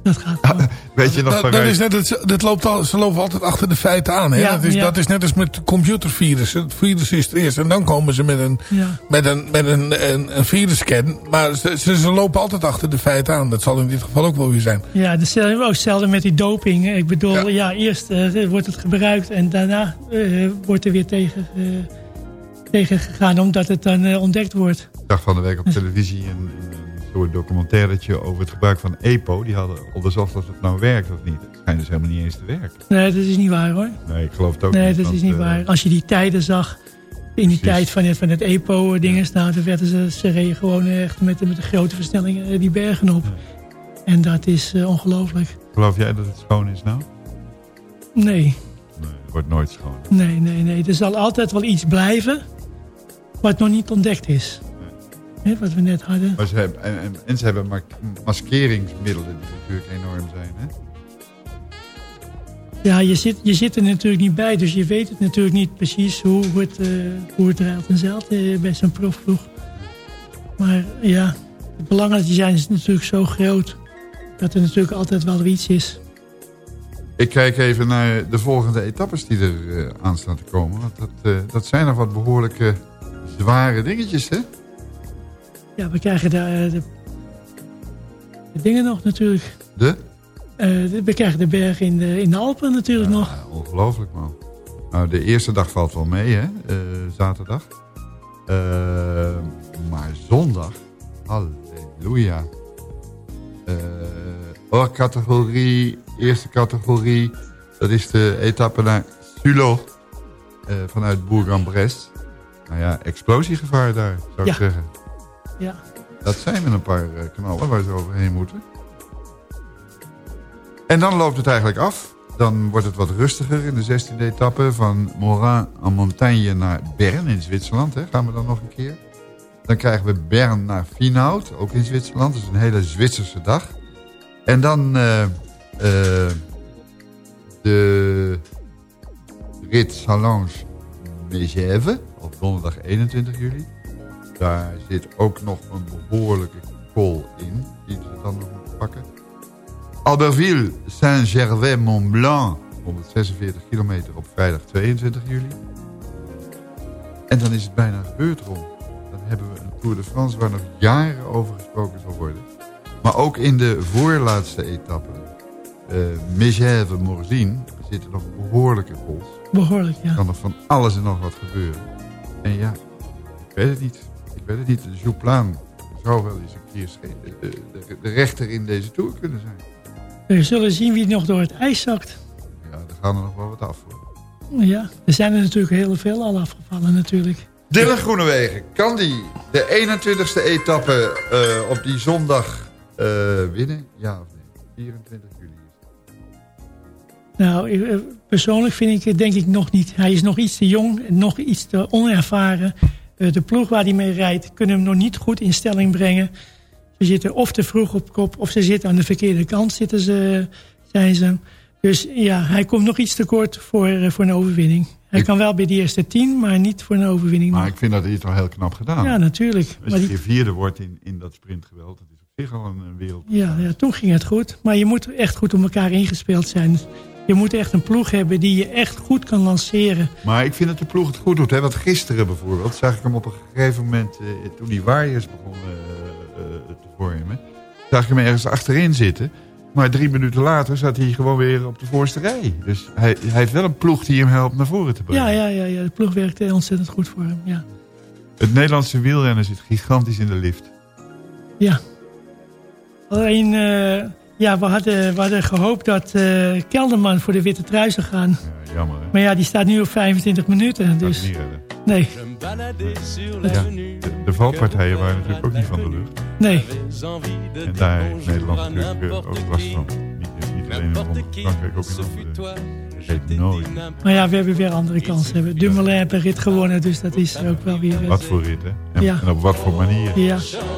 Dat gaat gewoon. Weet je nog dat, van dat is net, het, dat loopt al, ze lopen altijd achter de feiten aan. Hè? Ja, dat, is, ja. dat is net als met computervirussen. Het virus is er eerst en dan komen ze met een, Ja. met een, met een, een, een virusscan. Maar ze, ze, ze lopen altijd achter de feiten aan. Dat zal in dit geval ook wel weer zijn. Ja, hetzelfde, ook hetzelfde met die doping. Ik bedoel, ja, eerst eh, wordt het gebruikt en daarna eh, wordt er weer tegen, eh, tegen gegaan omdat het dan eh, ontdekt wordt. Ik zag van de week op televisie een soort documentairetje over het gebruik van EPO. Die hadden onderzocht of het nou werkt of niet. Het schijnt dus helemaal niet eens te werken. Nee, dat is niet waar hoor. Nee, ik geloof het ook nee, niet. dat want, is niet eh, waar. Als je die tijden zag, in die tijd van het, van het EPO-dingen staan, dan werden ze, ze reden gewoon echt met, met de grote versnellingen eh, die bergen op. En dat is eh, ongelooflijk. Geloof jij dat het schoon is nou? Nee, Nee, het wordt nooit schoon. nee, nee, nee. Er zal altijd wel iets blijven wat nog niet ontdekt is. Hè, wat we net hadden. Maar ze hebben, en, ze hebben ma- maskeringsmiddelen die natuurlijk enorm zijn. Hè? Ja, je zit, je zit er natuurlijk niet bij, dus je weet het natuurlijk niet precies hoe, het, eh hoe het ruilt en zeilt eh, bij zo'n profploeg. Maar ja, het belangrijkste zijn is natuurlijk zo groot dat er natuurlijk altijd wel iets is. Ik kijk even naar de volgende etappes die er aan staan te komen. Want dat, dat zijn nog wat behoorlijke zware dingetjes, hè? Ja, we krijgen daar eh, de, de dingen nog natuurlijk. De? Eh, de- we krijgen de berg in de, in de Alpen natuurlijk nog. Ongelooflijk, man. Nou, de eerste dag valt wel mee, hè? eh, zaterdag. Maar zondag, halleluja. Oh, categorie, eerste categorie, dat is de etappe naar Sulo. vanuit Bourg-en-Bresse. Nou ja, explosiegevaar daar, zou Ja. ik zeggen. Ja. Dat zijn er een paar eh, knallen waar ze overheen moeten. En dan loopt het eigenlijk af. Dan wordt het wat rustiger in de 16e etappe van Morin en Montagne naar Bern in Zwitserland. Hè. Gaan we dan nog een keer. Dan krijgen we Bern naar Finaut, ook in Zwitserland. Dat is een hele Zwitserse dag. En dan eh, eh, de rit Salange Megève op donderdag 21 juli. Daar zit ook nog een behoorlijke kool in, die ze dan nog moeten pakken. Albertville, Saint-Gervais-Mont-Blanc, 146 kilometer op vrijdag 22 juli. En dan is het bijna gebeurd, Ron. Dan hebben we een Tour de France waar nog jaren over gesproken zal worden. Maar ook in de voorlaatste etappe, uh, Megève-Morzine, zitten nog behoorlijke kools. Behoorlijk, ja. Er kan nog van alles en nog wat gebeuren. En ja, ik weet het niet. Ik weet het niet. De Jouplaan zou wel eens een keer de, de, de rechter in deze Tour kunnen zijn. We zullen zien wie nog door het ijs zakt. Ja, er gaan er nog wel wat af. Hoor. Ja, er zijn er natuurlijk heel veel al afgevallen natuurlijk. Dylan Groenewegen, kan die de 21ste etappe eh, op die zondag eh, winnen? Ja of nee? 24 juli. Nou, eh, persoonlijk vind ik het denk ik nog niet. Hij is nog iets te jong, nog iets te onervaren. Eh, de ploeg waar hij mee rijdt kunnen hem nog niet goed in stelling brengen. Ze zitten of te vroeg op kop of ze zitten aan de verkeerde kant, zitten ze, zijn ze. Dus ja, hij komt nog iets te kort voor, eh, voor een overwinning. Hij Ik- kan wel bij de eerste tien, maar niet voor een overwinning. Maar ik vind dat hij het wel heel knap gedaan. Ja, natuurlijk. Als Maar je die- vierde wordt in, in dat sprintgeweld, dat is op zich al een, een wereld. Ja, ja, toen ging het goed. Maar je moet echt goed op elkaar ingespeeld zijn. Je moet echt een ploeg hebben die je echt goed kan lanceren. Maar ik vind dat de ploeg het goed doet. Hè? Want gisteren bijvoorbeeld zag ik hem op een gegeven moment... eh, toen die waaiers begonnen eh, eh, te vormen... zag ik hem ergens achterin zitten. Maar drie minuten later zat hij gewoon weer op de voorste rij. Dus hij, hij heeft wel een ploeg die hem helpt naar voren te brengen. Ja, ja, ja, ja, de ploeg werkte ontzettend goed voor hem. Ja. Het Nederlandse wielrennen zit gigantisch in de lift. ja. Alleen, ja, we hadden, we hadden gehoopt dat eh, Kelderman voor de witte trui zou gaan. Jammer, hè? Maar ja, die staat nu op 25 minuten. Dus, niet redden. nee. Ja, de, de valpartijen waren natuurlijk ook niet van de lucht. Nee. En daar heeft Nederland natuurlijk eh, ook last van. Niet, niet alleen in Frankrijk, ook in andere. Maar ja, we hebben weer andere kansen. We hebben Dumoulin heeft een rit gewonnen, dus dat is ook wel weer... eh, Wat voor rit, hè? En, Ja. en op wat voor manier. Ja.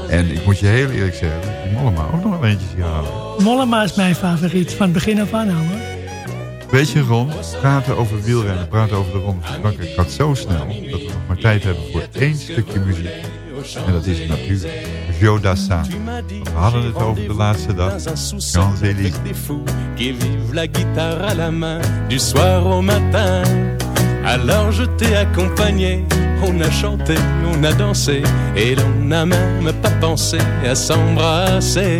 En ik moet je heel eerlijk zeggen, die Mollema ook nog wel eentjes hier halen. Mollema is mijn favoriet, van het begin af aan hoor. Weet je, Ron, praten over wielrennen, praten over de Ronde van Frankrijk gaat zo snel... dat we nog maar tijd hebben voor één stukje muziek. En dat is natuurlijk Joe Dassin. We hadden het over de laatste dag. Champs-Élysées. des fous qui vivent la guitare à la main du soir au matin. Alors je t'ai accompagné, on a chanté, on a dansé et l'on n'a même pas pensé à s'embrasser.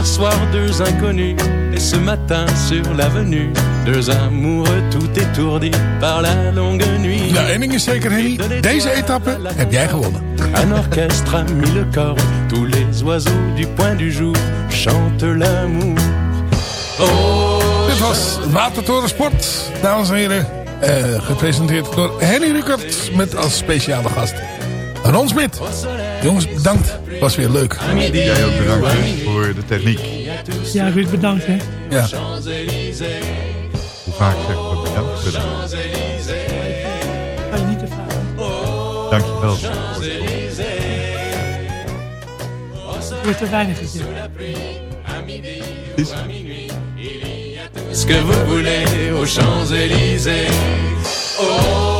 Hier soir, deux inconnus, et ce matin sur l'avenue, deux amoureux tout étourdis par la longue nuit. Nou, één ding is zeker, Henny. Deze etappe heb jij gewonnen. Un orchestre a mis le corps, tous les oiseaux du point du jour chantent l'amour. Oh, Dit was Watertoren Sport, dames en heren. Eh, gepresenteerd door Henny Rukert met als speciale gast Ron Smit. Jongens, bedankt. Was weer leuk. Jij ook bedankt hè, voor de techniek. Ja, Ruud, bedankt hè. Ja. Hoe vaak zeg ik dat bedankt? Bedankt. Ga je niet te vragen. Dankjewel. Weer te weinig gezegd. ce que vous voulez aux Champs-Élysées. Aux